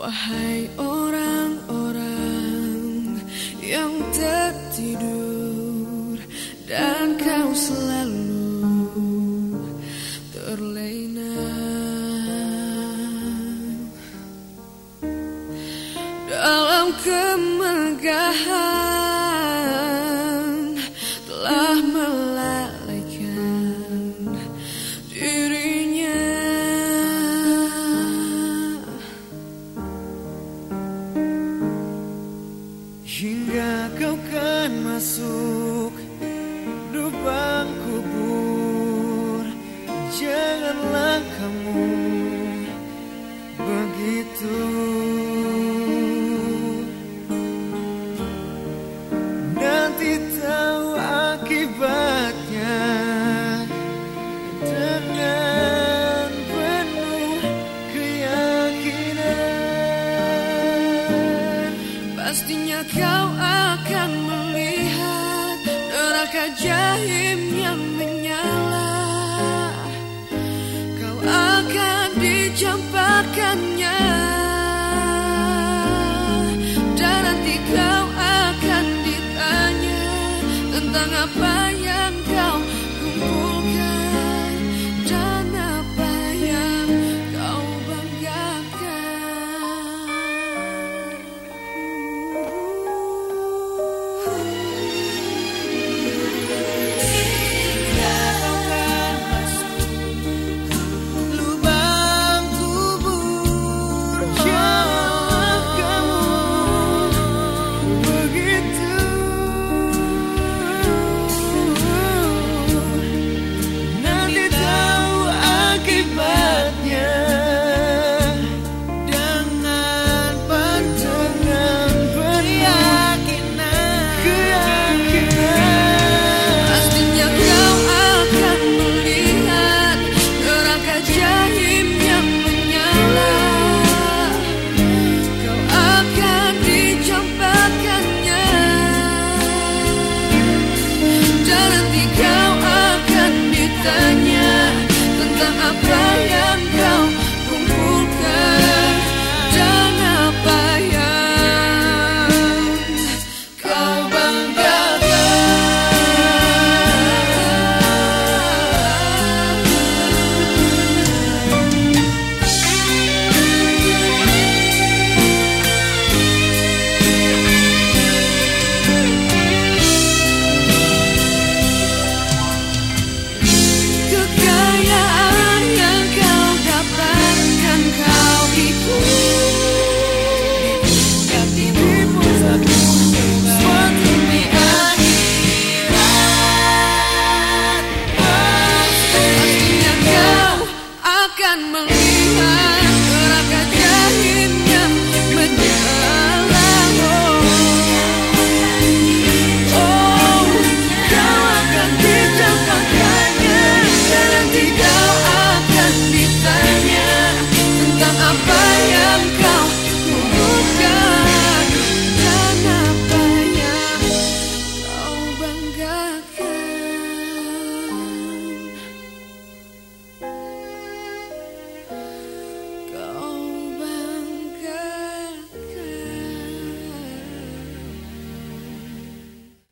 Wahai orang-orang yang tertidur dan kau selalu terlena dalam kemegahan. kamu begitu. Nanti tahu akibatnya Dengan penuh keyakinan. Pastinya kau akan melihat Neraka jahim yang menyala. up. time.